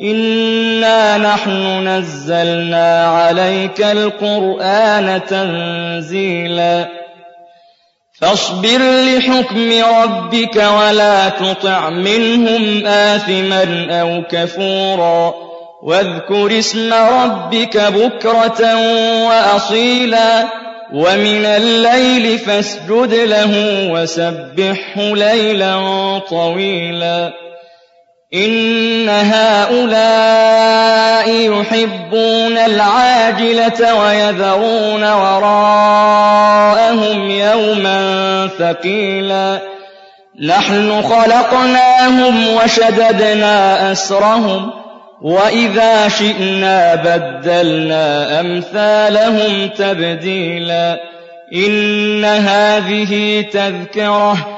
إِنَّا نَحْنُ نَزَّلْنَا عَلَيْكَ الْقُرْآنَ تَنزِيلًا فاصبر لحكم ربك ولا تطع منهم آثما أو كفورا واذكر اسم ربك بكرة وأصيلا ومن الليل فاسجد له وسبحه ليلا طويلا إِنَّ هَٰؤُلَاءِ يُحِبُّونَ الْعَاجِلَةَ وَيَذَرُونَ وَرَاءَهُمْ يَوْمًا ثَقِيلًا نَحْنُ خَلَقْنَاهُمْ وَشَدَدْنَا أَسْرَهُمْ وَإِذَا شِئْنَا بَدَّلْنَا أَمْثَالَهُمْ تَبْدِيلًا إِنَّ هَٰذِهِ تَذْكِرَةٌ